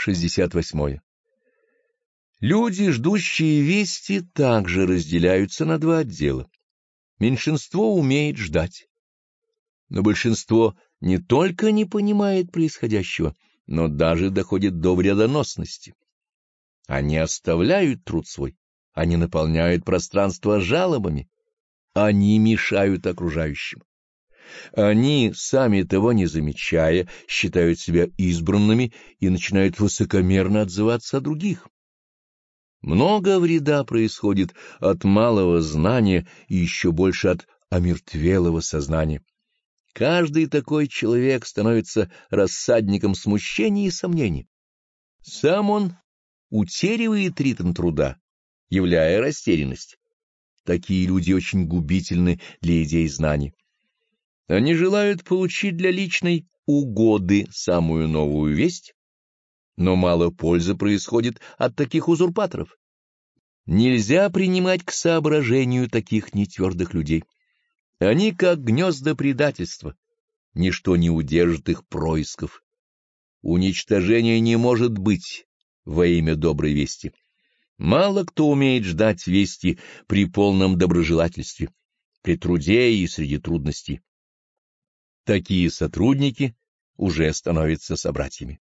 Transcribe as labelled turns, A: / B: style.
A: 68. Люди, ждущие вести, также разделяются на два отдела. Меньшинство умеет ждать. Но большинство не только не понимает происходящего, но даже доходит до вредоносности. Они оставляют труд свой, они наполняют пространство жалобами, они мешают окружающим. Они, сами того не замечая, считают себя избранными и начинают высокомерно отзываться о других. Много вреда происходит от малого знания и еще больше от омертвелого сознания. Каждый такой человек становится рассадником смущений и сомнений. Сам он утеривает ритм труда, являя растерянность. Такие люди очень губительны для идей знаний. Они желают получить для личной угоды самую новую весть, но мало пользы происходит от таких узурпаторов. Нельзя принимать к соображению таких нетвердых людей. Они как гнезда предательства, ничто не удержит их происков. Уничтожение не может быть во имя доброй вести. Мало кто умеет ждать вести при полном доброжелательстве, при труде и среди трудностей. Такие сотрудники уже становятся собратьями.